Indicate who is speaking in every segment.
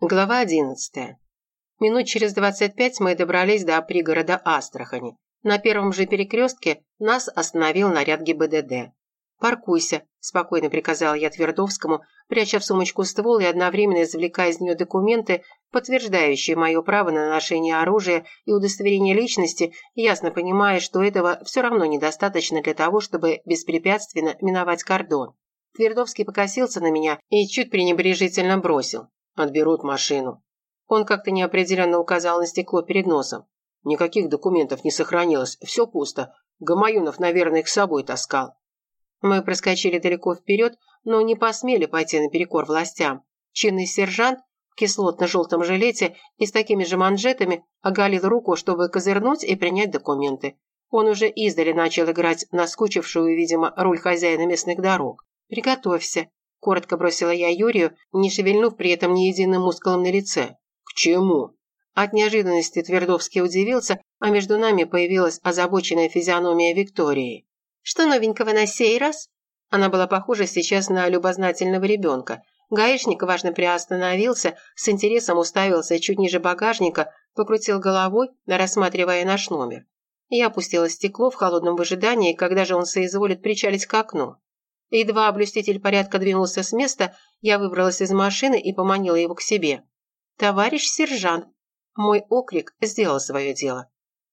Speaker 1: Глава 11. Минут через 25 мы добрались до пригорода Астрахани. На первом же перекрестке нас остановил наряд ГИБДД. «Паркуйся», – спокойно приказал я Твердовскому, пряча в сумочку ствол и одновременно извлекая из нее документы, подтверждающие мое право на ношение оружия и удостоверение личности, ясно понимая, что этого все равно недостаточно для того, чтобы беспрепятственно миновать кордон. Твердовский покосился на меня и чуть пренебрежительно бросил. Отберут машину. Он как-то неопределенно указал на стекло перед носом. Никаких документов не сохранилось, все пусто. Гамаюнов, наверное, их с собой таскал. Мы проскочили далеко вперед, но не посмели пойти наперекор властям. Чинный сержант в кислотно-желтом жилете и с такими же манжетами оголил руку, чтобы козырнуть и принять документы. Он уже издали начал играть наскучившую, видимо, роль хозяина местных дорог. «Приготовься», Коротко бросила я Юрию, не шевельнув при этом ни единым мускулом на лице. «К чему?» От неожиданности Твердовский удивился, а между нами появилась озабоченная физиономия Виктории. «Что новенького на сей раз?» Она была похожа сейчас на любознательного ребенка. Гаишник важно приостановился, с интересом уставился чуть ниже багажника, покрутил головой, рассматривая наш номер. Я опустила стекло в холодном выжидании, когда же он соизволит причалить к окну. Едва блюститель порядка двинулся с места, я выбралась из машины и поманила его к себе. «Товарищ сержант!» Мой окрик сделал свое дело.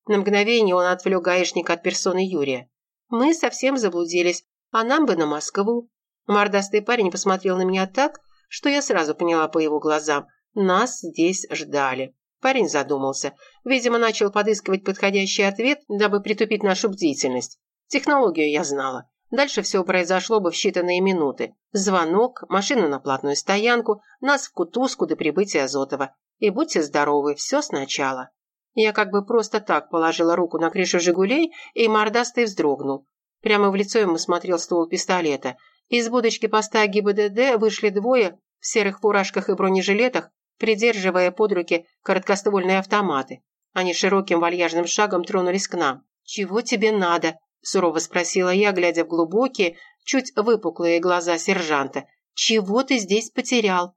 Speaker 1: На мгновение он отвлек гаишника от персоны Юрия. «Мы совсем заблудились, а нам бы на Москву». Мордастый парень посмотрел на меня так, что я сразу поняла по его глазам. Нас здесь ждали. Парень задумался. Видимо, начал подыскивать подходящий ответ, дабы притупить нашу бдительность. Технологию я знала. Дальше все произошло бы в считанные минуты. Звонок, машину на платную стоянку, нас в кутузку до прибытия Азотова. И будьте здоровы, все сначала. Я как бы просто так положила руку на крышу «Жигулей», и мордастый вздрогнул. Прямо в лицо ему смотрел ствол пистолета. Из будочки поста ГИБДД вышли двое в серых фуражках и бронежилетах, придерживая под руки короткоствольные автоматы. Они широким вальяжным шагом тронулись к нам. «Чего тебе надо?» Сурово спросила я, глядя в глубокие, чуть выпуклые глаза сержанта. «Чего ты здесь потерял?»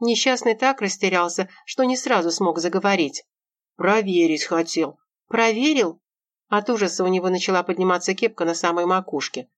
Speaker 1: Несчастный так растерялся, что не сразу смог заговорить. «Проверить хотел». «Проверил?» От ужаса у него начала подниматься кепка на самой макушке.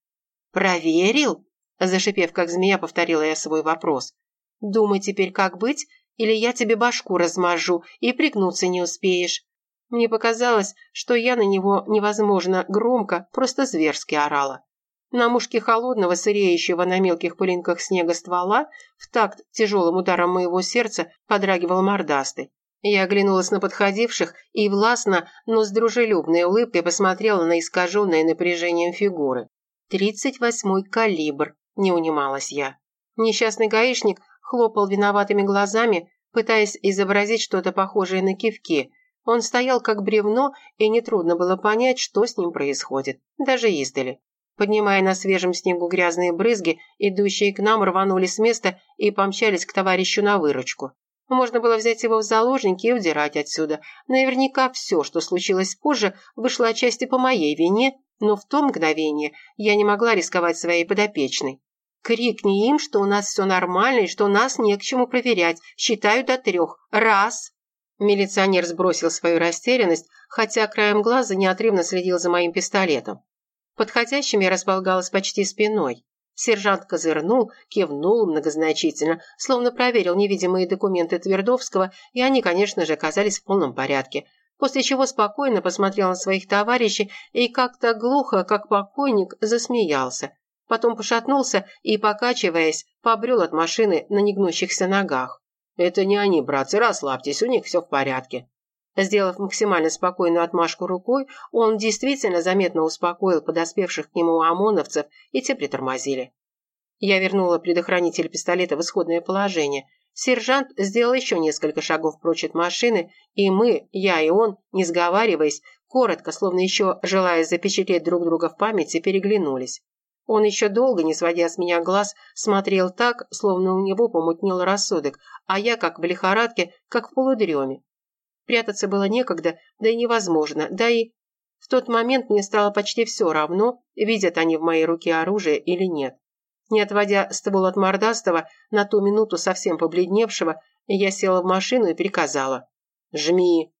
Speaker 1: «Проверил?» Зашипев, как змея, повторила я свой вопрос. «Думай теперь, как быть, или я тебе башку размажу, и пригнуться не успеешь. Мне показалось, что я на него невозможно громко, просто зверски орала. На мушке холодного, сыреющего на мелких пылинках снега ствола, в такт тяжелым ударом моего сердца подрагивал мордастый. Я оглянулась на подходивших и властно, но с дружелюбной улыбкой посмотрела на искаженные напряжением фигуры. «Тридцать восьмой калибр», – не унималась я. Несчастный гаишник хлопал виноватыми глазами, пытаясь изобразить что-то похожее на кивки – он стоял как бревно, и нетрудно было понять, что с ним происходит, даже издали. Поднимая на свежем снегу грязные брызги, идущие к нам рванули с места и помчались к товарищу на выручку. Можно было взять его в заложники и удирать отсюда. Наверняка все, что случилось позже, вышло отчасти по моей вине, но в то мгновение я не могла рисковать своей подопечной. Крикни им, что у нас все нормально и что нас не к чему проверять. Считаю до трех. Раз. Милиционер сбросил свою растерянность, хотя краем глаза неотрывно следил за моим пистолетом. Подходящим я располагалась почти спиной. Сержант козырнул, кивнул многозначительно, словно проверил невидимые документы Твердовского, и они, конечно же, оказались в полном порядке. После чего спокойно посмотрел на своих товарищей и как-то глухо, как покойник, засмеялся. Потом пошатнулся и, покачиваясь, побрел от машины на негнущихся ногах. «Это не они, братцы, расслабьтесь, у них все в порядке». Сделав максимально спокойную отмашку рукой, он действительно заметно успокоил подоспевших к нему ОМОНовцев, и те притормозили. Я вернула предохранитель пистолета в исходное положение. Сержант сделал еще несколько шагов прочь от машины, и мы, я и он, не сговариваясь, коротко, словно еще желая запечатлеть друг друга в памяти, переглянулись. Он еще долго, не сводя с меня глаз, смотрел так, словно у него помутнел рассудок, а я, как в лихорадке, как в полудреме. Прятаться было некогда, да и невозможно, да и... В тот момент мне стало почти все равно, видят они в моей руке оружие или нет. Не отводя ствол от мордастого, на ту минуту совсем побледневшего, Я села в машину и приказала. «Жми!»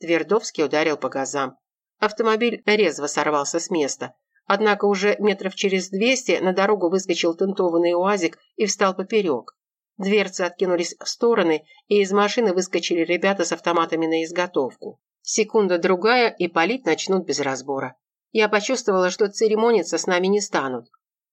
Speaker 1: Твердовский ударил по газам. Автомобиль резво сорвался с места. Однако уже метров через двести на дорогу выскочил тентованный уазик и встал поперек. Дверцы откинулись в стороны, и из машины выскочили ребята с автоматами на изготовку. Секунда-другая, и палить начнут без разбора. Я почувствовала, что церемониться с нами не станут.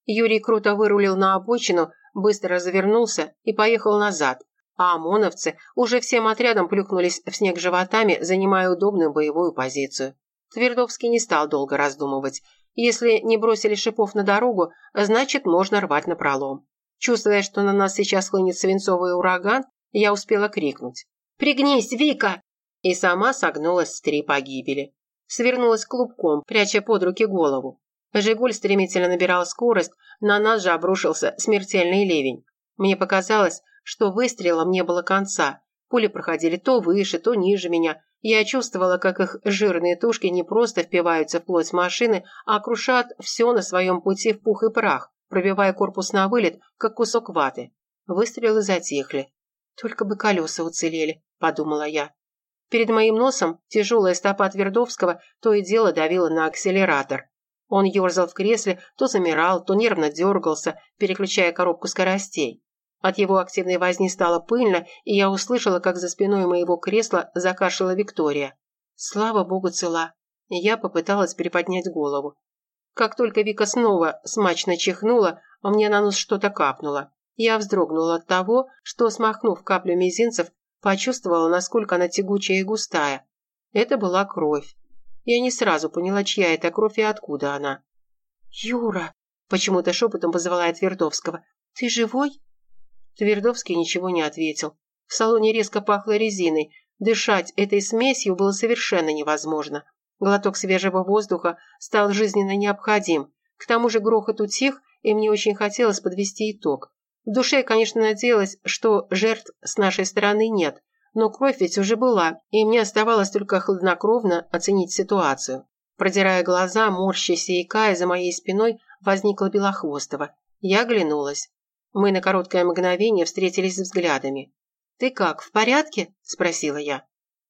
Speaker 1: Юрий круто вырулил на обочину, быстро развернулся и поехал назад, а ОМОНовцы уже всем отрядом плюхнулись в снег животами, занимая удобную боевую позицию. Твердовский не стал долго раздумывать. Если не бросили шипов на дорогу, значит, можно рвать на пролом. Чувствуя, что на нас сейчас хлынет свинцовый ураган, я успела крикнуть. «Пригнись, Вика!» И сама согнулась с три погибели. Свернулась клубком, пряча под руки голову. «Жигуль» стремительно набирал скорость, на нас же обрушился смертельный ливень. Мне показалось, что выстрелом не было конца. Пули проходили то выше, то ниже меня. Я чувствовала, как их жирные тушки не просто впиваются в плоть машины, а крушат все на своем пути в пух и прах, пробивая корпус на вылет, как кусок ваты. Выстрелы затихли. «Только бы колеса уцелели», – подумала я. Перед моим носом тяжелая стопа Твердовского то и дело давила на акселератор. Он ерзал в кресле, то замирал, то нервно дергался, переключая коробку скоростей. От его активной возни стало пыльно, и я услышала, как за спиной моего кресла закашляла Виктория. Слава богу, цела. Я попыталась приподнять голову. Как только Вика снова смачно чихнула, а мне на нос что-то капнуло. Я вздрогнула от того, что, смахнув каплю мизинцев, почувствовала, насколько она тягучая и густая. Это была кровь. Я не сразу поняла, чья это кровь и откуда она. «Юра!» – почему-то шепотом позвала я Твердовского. «Ты живой?» Твердовский ничего не ответил. В салоне резко пахло резиной. Дышать этой смесью было совершенно невозможно. Глоток свежего воздуха стал жизненно необходим. К тому же грохот утих, и мне очень хотелось подвести итог. В душе я, конечно, надеялась, что жертв с нашей стороны нет, но кровь ведь уже была, и мне оставалось только хладнокровно оценить ситуацию. Продирая глаза, морщась икая, за моей спиной возникла Белохвостова. Я оглянулась. Мы на короткое мгновение встретились взглядами. «Ты как, в порядке?» – спросила я.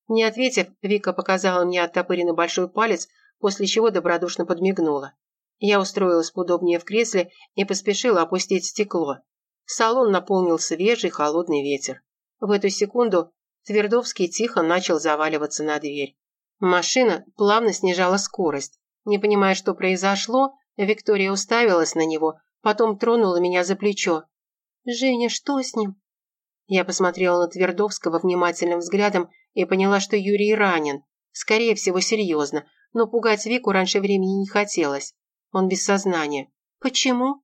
Speaker 1: Не ответив, Вика показала мне оттопыренный большой палец, после чего добродушно подмигнула. Я устроилась поудобнее в кресле и поспешила опустить стекло. Салон наполнил свежий холодный ветер. В эту секунду Твердовский тихо начал заваливаться на дверь. Машина плавно снижала скорость. Не понимая, что произошло, Виктория уставилась на него, потом тронула меня за плечо. «Женя, что с ним?» Я посмотрела на Твердовского внимательным взглядом и поняла, что Юрий ранен. Скорее всего, серьезно, но пугать Вику раньше времени не хотелось. Он без сознания. «Почему?»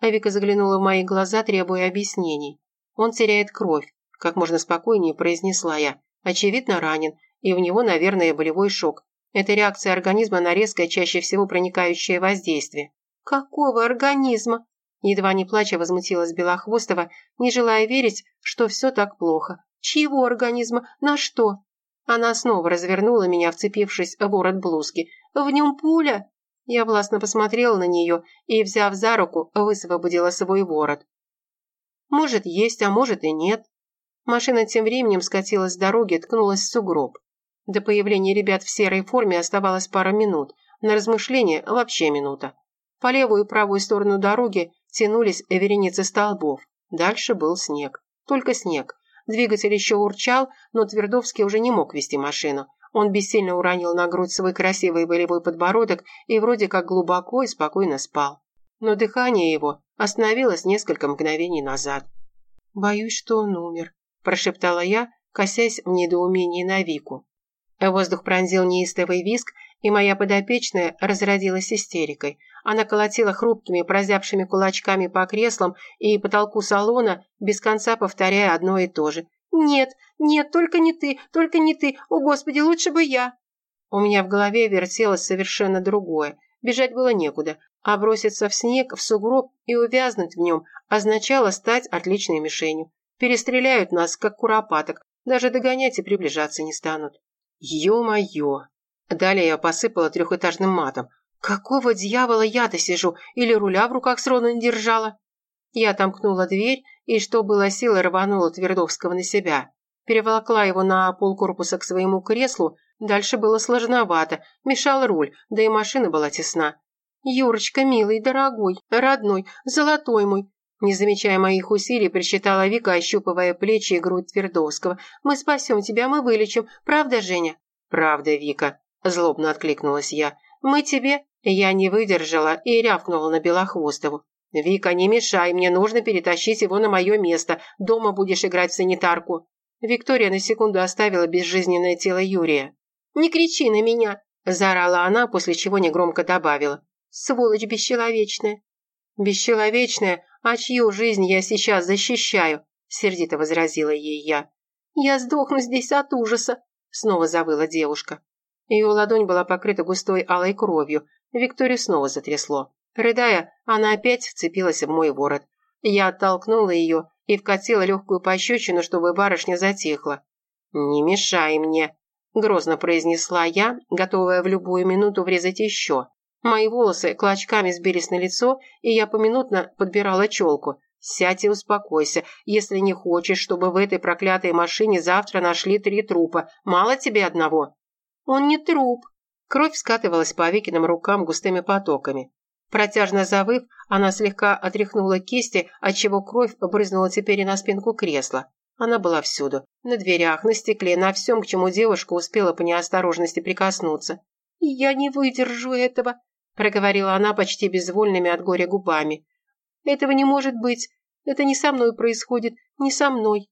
Speaker 1: А Вика заглянула в мои глаза, требуя объяснений. «Он теряет кровь как можно спокойнее произнесла я. Очевидно ранен, и у него, наверное, болевой шок. Это реакция организма на резкое, чаще всего проникающее воздействие. Какого организма? Едва не плача возмутилась Белохвостова, не желая верить, что все так плохо. Чьего организма? На что? Она снова развернула меня, вцепившись в ворот блузки. «В нем пуля?» Я властно посмотрела на нее и, взяв за руку, высвободила свой ворот. «Может, есть, а может и нет. Машина тем временем скатилась с дороги, ткнулась в сугроб. До появления ребят в серой форме оставалось пара минут. На размышление вообще минута. По левую и правую сторону дороги тянулись вереницы столбов. Дальше был снег. Только снег. Двигатель еще урчал, но Твердовский уже не мог вести машину. Он бессильно уронил на грудь свой красивый волевой подбородок и вроде как глубоко и спокойно спал. Но дыхание его остановилось несколько мгновений назад. «Боюсь, что он умер», прошептала я, косясь в недоумении на Вику. Воздух пронзил неистовый виск, и моя подопечная разродилась истерикой. Она колотила хрупкими, прозябшими кулачками по креслам и потолку салона, без конца повторяя одно и то же. «Нет, нет, только не ты, только не ты! О, Господи, лучше бы я!» У меня в голове вертелось совершенно другое. Бежать было некуда, а броситься в снег, в сугроб и увязнуть в нем означало стать отличной мишенью. Перестреляют нас, как куропаток, даже догонять и приближаться не станут. Ё-моё! Далее я посыпала трехэтажным матом. Какого дьявола я-то сижу? Или руля в руках с Рону держала? Я отомкнула дверь и, что было силы, рванула Твердовского на себя. Переволокла его на полкорпуса к своему креслу, дальше было сложновато, мешал руль, да и машина была тесна. «Юрочка, милый, дорогой, родной, золотой мой!» Не замечая моих усилий, причитала Вика, ощупывая плечи и грудь Твердовского. «Мы спасем тебя, мы вылечим. Правда, Женя?» «Правда, Вика», – злобно откликнулась я. «Мы тебе...» Я не выдержала и рявкнула на Белохвостову. «Вика, не мешай, мне нужно перетащить его на мое место. Дома будешь играть в санитарку». Виктория на секунду оставила безжизненное тело Юрия. «Не кричи на меня!» – заорала она, после чего негромко добавила. «Сволочь бесчеловечная!» «Бесчеловечная? А чью жизнь я сейчас защищаю?» – сердито возразила ей я. «Я сдохну здесь от ужаса!» – снова завыла девушка. Ее ладонь была покрыта густой алой кровью. Викторию снова затрясло. Рыдая, она опять вцепилась в мой ворот. Я оттолкнула ее и вкатила легкую пощечину, чтобы барышня затихла. «Не мешай мне», – грозно произнесла я, готовая в любую минуту врезать еще. Мои волосы клочками сбились на лицо, и я поминутно подбирала челку. «Сядь и успокойся, если не хочешь, чтобы в этой проклятой машине завтра нашли три трупа. Мало тебе одного?» «Он не труп». Кровь скатывалась по Викиным рукам густыми потоками. Протяжно завыв, она слегка отряхнула кисти, отчего кровь брызнула теперь и на спинку кресла. Она была всюду. На дверях, на стекле, на всем, к чему девушка успела по неосторожности прикоснуться. «Я не выдержу этого», – проговорила она почти безвольными от горя губами. «Этого не может быть. Это не со мной происходит, не со мной».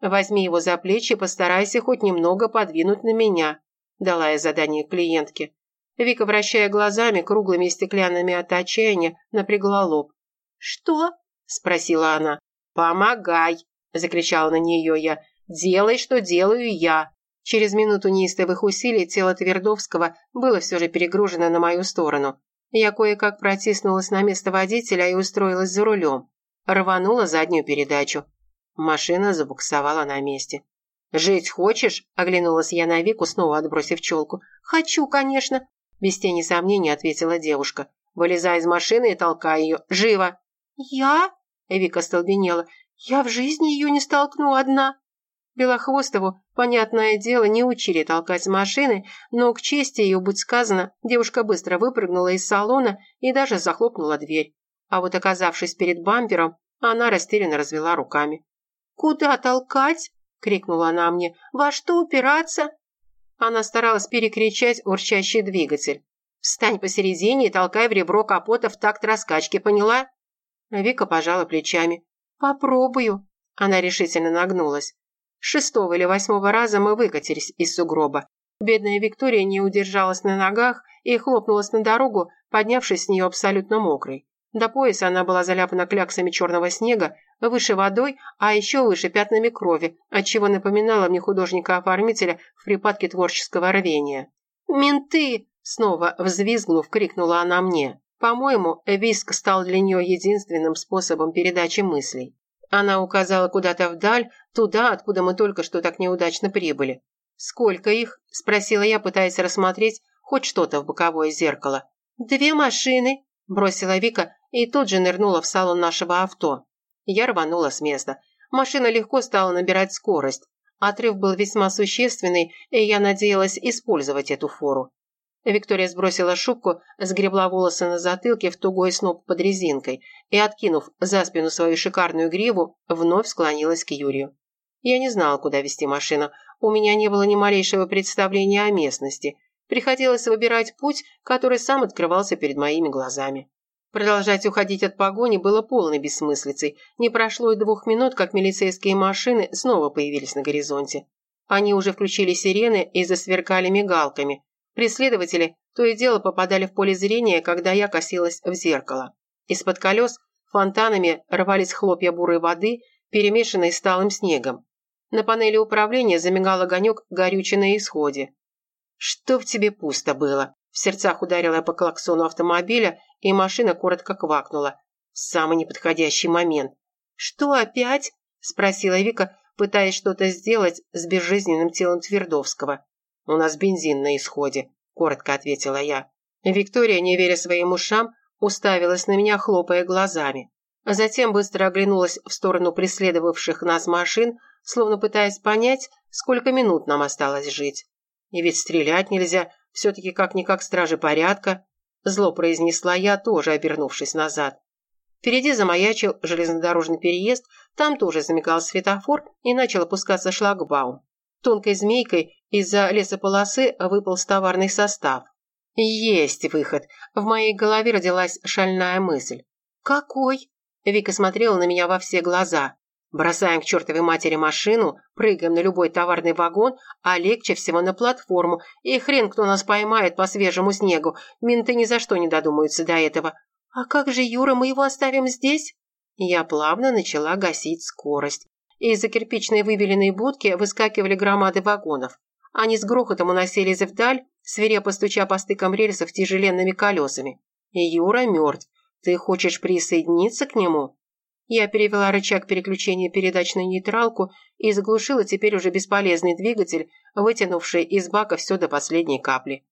Speaker 1: «Возьми его за плечи и постарайся хоть немного подвинуть на меня», – дала я задание клиентке. Вика, вращая глазами, круглыми и стеклянными от отчаяния, напрягла лоб. «Что?» – спросила она. «Помогай!» – закричала на нее я. «Делай, что делаю я!» Через минуту неистовых усилий тело Твердовского было все же перегружено на мою сторону. Я кое-как протиснулась на место водителя и устроилась за рулем. Рванула заднюю передачу. Машина забуксовала на месте. «Жить хочешь?» – оглянулась я на Вику, снова отбросив челку. «Хочу, конечно!» Без тени сомнений ответила девушка. «Вылезай из машины и толкай ее. Живо!» «Я?» Вика столбенела. «Я в жизни ее не столкну одна!» Белохвостову, понятное дело, не учили толкать машины, но к чести ее, будь сказано, девушка быстро выпрыгнула из салона и даже захлопнула дверь. А вот оказавшись перед бампером, она растерянно развела руками. «Куда толкать?» – крикнула она мне. «Во что упираться?» Она старалась перекричать урчащий двигатель. «Встань посередине и толкай в ребро капота в такт раскачки, поняла?» Вика пожала плечами. «Попробую». Она решительно нагнулась. шестого или восьмого раза мы выкатились из сугроба. Бедная Виктория не удержалась на ногах и хлопнулась на дорогу, поднявшись с нее абсолютно мокрой. До пояса она была заляпана кляксами черного снега, выше водой, а еще выше пятнами крови, отчего напоминала мне художника-оформителя в припадке творческого рвения. «Менты!» – снова взвизгнув, крикнула она мне. По-моему, виск стал для нее единственным способом передачи мыслей. Она указала куда-то вдаль, туда, откуда мы только что так неудачно прибыли. «Сколько их?» – спросила я, пытаясь рассмотреть хоть что-то в боковое зеркало. «Две машины», – бросила Вика и тут же нырнула в салон нашего авто. Я рванула с места. Машина легко стала набирать скорость. Отрыв был весьма существенный, и я надеялась использовать эту фору. Виктория сбросила шубку, сгребла волосы на затылке в тугой сноп под резинкой и, откинув за спину свою шикарную гриву, вновь склонилась к Юрию. Я не знала, куда вести машину. У меня не было ни малейшего представления о местности. Приходилось выбирать путь, который сам открывался перед моими глазами. Продолжать уходить от погони было полной бессмыслицей. Не прошло и двух минут, как милицейские машины снова появились на горизонте. Они уже включили сирены и засверкали мигалками. Преследователи то и дело попадали в поле зрения, когда я косилась в зеркало. Из-под колес фонтанами рвались хлопья бурой воды, перемешанные с талым снегом. На панели управления замигал огонек горючий на исходе. «Что в тебе пусто было?» В сердцах ударила я по клаксону автомобиля и машина коротко квакнула. самый неподходящий момент. «Что опять?» – спросила Вика, пытаясь что-то сделать с безжизненным телом Твердовского. «У нас бензин на исходе», – коротко ответила я. Виктория, не веря своим ушам, уставилась на меня, хлопая глазами. затем быстро оглянулась в сторону преследовавших нас машин, словно пытаясь понять, сколько минут нам осталось жить. И ведь стрелять нельзя, все-таки как-никак стражи порядка, зло произнесла я, тоже обернувшись назад. Впереди замаячил железнодорожный переезд, там тоже замигал светофор и начал опускаться шлагбаум. Тонкой змейкой из-за лесополосы выполз товарный состав. Есть выход. В моей голове родилась шальная мысль. «Какой?» Вика смотрела на меня во все глаза. Бросаем к чертовой матери машину, прыгаем на любой товарный вагон, а легче всего на платформу. И хрен кто нас поймает по свежему снегу. Менты ни за что не додумаются до этого. А как же Юра, мы его оставим здесь? Я плавно начала гасить скорость. Из-за кирпичной выбеленной будки выскакивали громады вагонов. Они с грохотом уносились вдаль, свирепо стуча по стыкам рельсов тяжеленными колесами. Юра мертв. Ты хочешь присоединиться к нему? Я перевела рычаг переключения передач на нейтралку и заглушила теперь уже бесполезный двигатель, вытянувший из бака все до последней капли.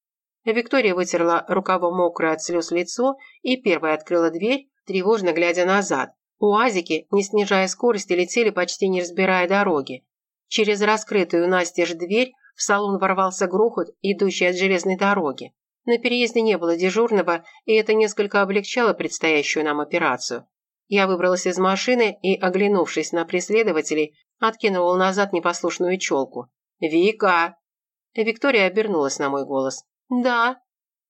Speaker 1: Виктория вытерла рукавом мокрое от слез лицо и первая открыла дверь, тревожно глядя назад. Уазики, не снижая скорости, летели почти не разбирая дороги. Через раскрытую настежь дверь в салон ворвался грохот, идущий от железной дороги. На переезде не было дежурного, и это несколько облегчало предстоящую нам операцию. Я выбралась из машины и, оглянувшись на преследователей, откинула назад непослушную челку. «Вика!» Виктория обернулась на мой голос. «Да».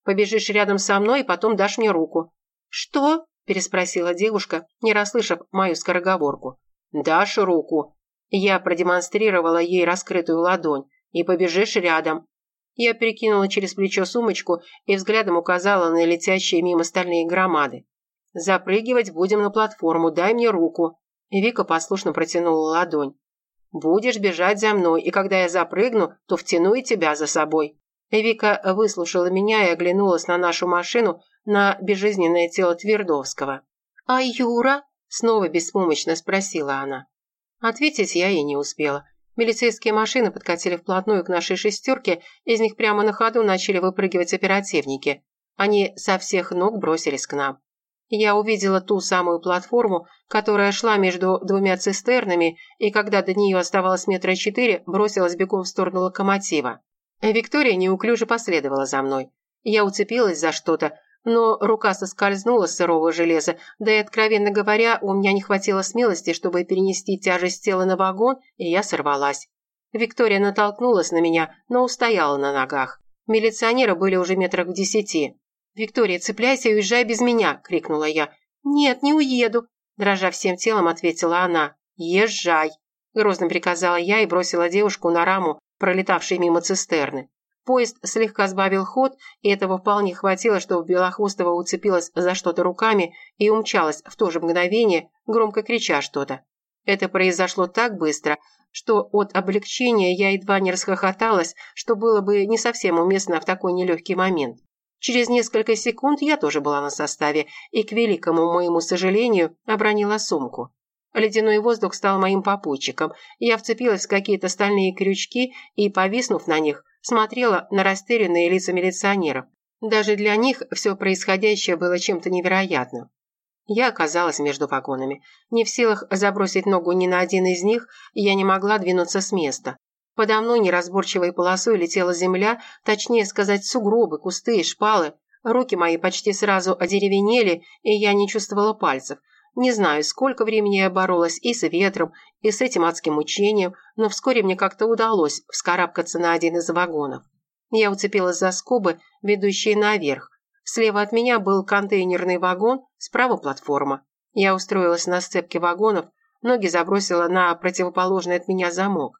Speaker 1: «Побежишь рядом со мной и потом дашь мне руку». «Что?» – переспросила девушка, не расслышав мою скороговорку. «Дашь руку». Я продемонстрировала ей раскрытую ладонь. «И побежишь рядом». Я перекинула через плечо сумочку и взглядом указала на летящие мимо стальные громады. «Запрыгивать будем на платформу, дай мне руку». Вика послушно протянула ладонь. «Будешь бежать за мной, и когда я запрыгну, то втяну и тебя за собой». Вика выслушала меня и оглянулась на нашу машину, на безжизненное тело Твердовского. «А Юра?» – снова беспомощно спросила она. Ответить я ей не успела. Милицейские машины подкатили вплотную к нашей шестерке, из них прямо на ходу начали выпрыгивать оперативники. Они со всех ног бросились к нам. Я увидела ту самую платформу, которая шла между двумя цистернами, и когда до нее оставалось метра четыре, бросилась бегом в сторону локомотива. Виктория неуклюже последовала за мной. Я уцепилась за что-то, но рука соскользнула с сырого железа, да и, откровенно говоря, у меня не хватило смелости, чтобы перенести тяжесть тела на вагон, и я сорвалась. Виктория натолкнулась на меня, но устояла на ногах. Милиционеры были уже метрах в десяти. «Виктория, цепляйся и уезжай без меня!» – крикнула я. «Нет, не уеду!» – дрожа всем телом, ответила она. «Езжай!» – грозно приказала я и бросила девушку на раму, пролетавшей мимо цистерны. Поезд слегка сбавил ход, и этого вполне хватило, чтобы Белохвостова уцепилась за что-то руками и умчалась в то же мгновение, громко крича что-то. Это произошло так быстро, что от облегчения я едва не расхохоталась, что было бы не совсем уместно в такой нелегкий момент. Через несколько секунд я тоже была на составе и, к великому моему сожалению, обронила сумку. Ледяной воздух стал моим попутчиком. Я вцепилась в какие-то стальные крючки и, повиснув на них, смотрела на растерянные лица милиционеров. Даже для них все происходящее было чем-то невероятным. Я оказалась между вагонами. Не в силах забросить ногу ни на один из них, я не могла двинуться с места. Подо мной неразборчивой полосой летела земля, точнее сказать, сугробы, кусты и шпалы. Руки мои почти сразу одеревенели, и я не чувствовала пальцев. Не знаю, сколько времени я боролась и с ветром, и с этим адским мучением, но вскоре мне как-то удалось вскарабкаться на один из вагонов. Я уцепилась за скобы, ведущие наверх. Слева от меня был контейнерный вагон, справа платформа. Я устроилась на сцепке вагонов, ноги забросила на противоположный от меня замок.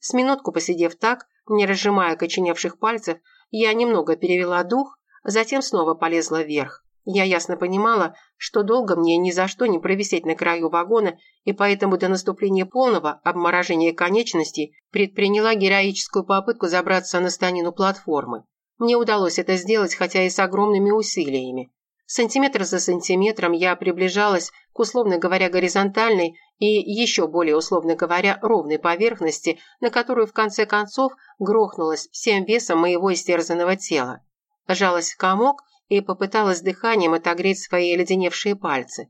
Speaker 1: С минутку посидев так, не разжимая коченевших пальцев, я немного перевела дух, затем снова полезла вверх. Я ясно понимала, что долго мне ни за что не провисеть на краю вагона, и поэтому до наступления полного обморожения конечностей предприняла героическую попытку забраться на станину платформы. Мне удалось это сделать, хотя и с огромными усилиями. Сантиметр за сантиметром я приближалась к, условно говоря, горизонтальной и, еще более условно говоря, ровной поверхности, на которую в конце концов грохнулась всем весом моего истерзанного тела. Жалась в комок и попыталась дыханием отогреть свои леденевшие пальцы.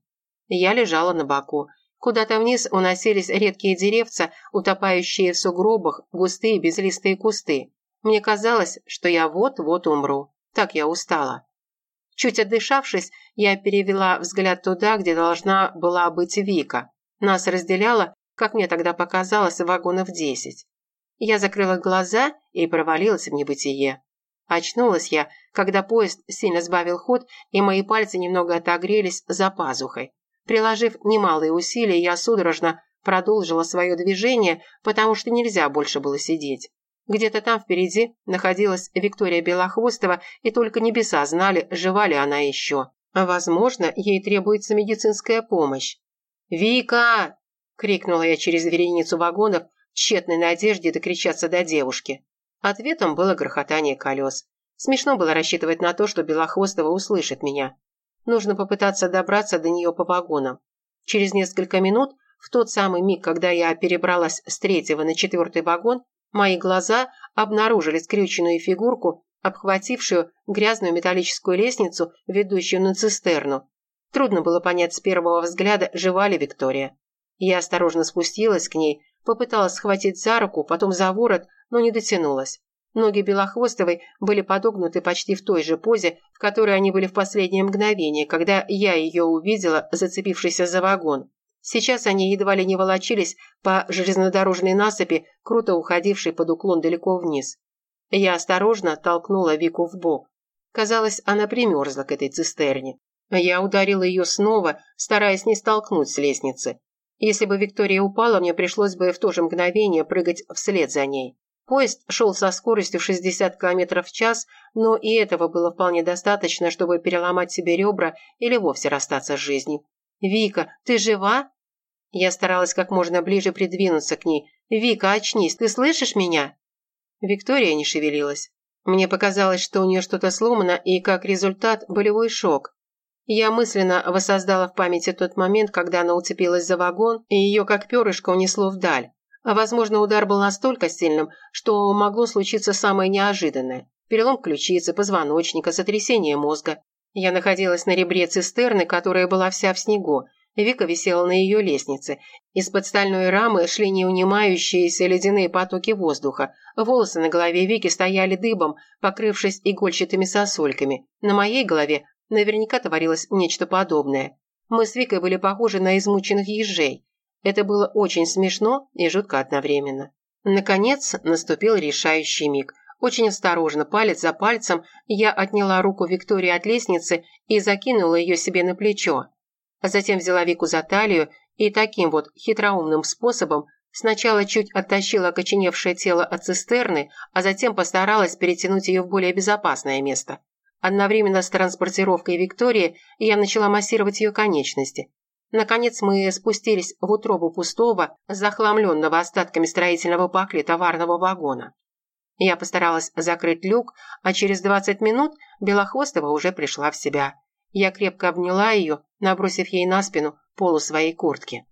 Speaker 1: Я лежала на боку. Куда-то вниз уносились редкие деревца, утопающие в сугробах, густые безлистые кусты. Мне казалось, что я вот-вот умру. Так я устала. Чуть отдышавшись, я перевела взгляд туда, где должна была быть Вика. Нас разделяло, как мне тогда показалось, вагонов десять. Я закрыла глаза и провалилась в небытие. Очнулась я, когда поезд сильно сбавил ход, и мои пальцы немного отогрелись за пазухой. Приложив немалые усилия, я судорожно продолжила свое движение, потому что нельзя больше было сидеть. Где-то там впереди находилась Виктория Белохвостова, и только небеса знали, жива ли она еще. Возможно, ей требуется медицинская помощь. «Вика!» – крикнула я через вереницу вагонов, тщетной надежде докричаться до девушки. Ответом было грохотание колес. Смешно было рассчитывать на то, что Белохвостова услышит меня. Нужно попытаться добраться до нее по вагонам. Через несколько минут, в тот самый миг, когда я перебралась с третьего на четвертый вагон, мои глаза обнаружили скрюченную фигурку, обхватившую грязную металлическую лестницу, ведущую на цистерну. Трудно было понять с первого взгляда, жива ли Виктория. Я осторожно спустилась к ней, попыталась схватить за руку, потом за ворот, но не дотянулась. Ноги Белохвостовой были подогнуты почти в той же позе, в которой они были в последнее мгновение, когда я ее увидела, зацепившейся за вагон. Сейчас они едва ли не волочились по железнодорожной насыпи, круто уходившей под уклон далеко вниз. Я осторожно толкнула Вику в бок. Казалось, она примерзла к этой цистерне. Я ударила ее снова, стараясь не столкнуть с лестницы. Если бы Виктория упала, мне пришлось бы в то же мгновение прыгать вслед за ней. Поезд шел со скоростью 60 км в час, но и этого было вполне достаточно, чтобы переломать себе ребра или вовсе расстаться с жизнью. «Вика, ты жива?» Я старалась как можно ближе придвинуться к ней. «Вика, очнись, ты слышишь меня?» Виктория не шевелилась. Мне показалось, что у нее что-то сломано, и как результат – болевой шок. Я мысленно воссоздала в памяти тот момент, когда она уцепилась за вагон, и ее как перышко унесло вдаль. А возможно, удар был настолько сильным, что могло случиться самое неожиданное. Перелом ключицы, позвоночника, сотрясение мозга. Я находилась на ребре цистерны, которая была вся в снегу. Вика висела на ее лестнице. Из-под стальной рамы шли неунимающиеся ледяные потоки воздуха. Волосы на голове Вики стояли дыбом, покрывшись игольчатыми сосульками. На моей голове наверняка творилось нечто подобное. Мы с Викой были похожи на измученных ежей. Это было очень смешно и жутко одновременно. Наконец наступил решающий миг. Очень осторожно, палец за пальцем, я отняла руку Виктории от лестницы и закинула ее себе на плечо. Затем взяла Вику за талию и таким вот хитроумным способом сначала чуть оттащила окоченевшее тело от цистерны, а затем постаралась перетянуть ее в более безопасное место. Одновременно с транспортировкой Виктории я начала массировать ее конечности. Наконец мы спустились в утробу пустого, захламленного остатками строительного пакли товарного вагона. Я постаралась закрыть люк, а через 20 минут Белохвостова уже пришла в себя. Я крепко обняла ее, набросив ей на спину полу своей куртки.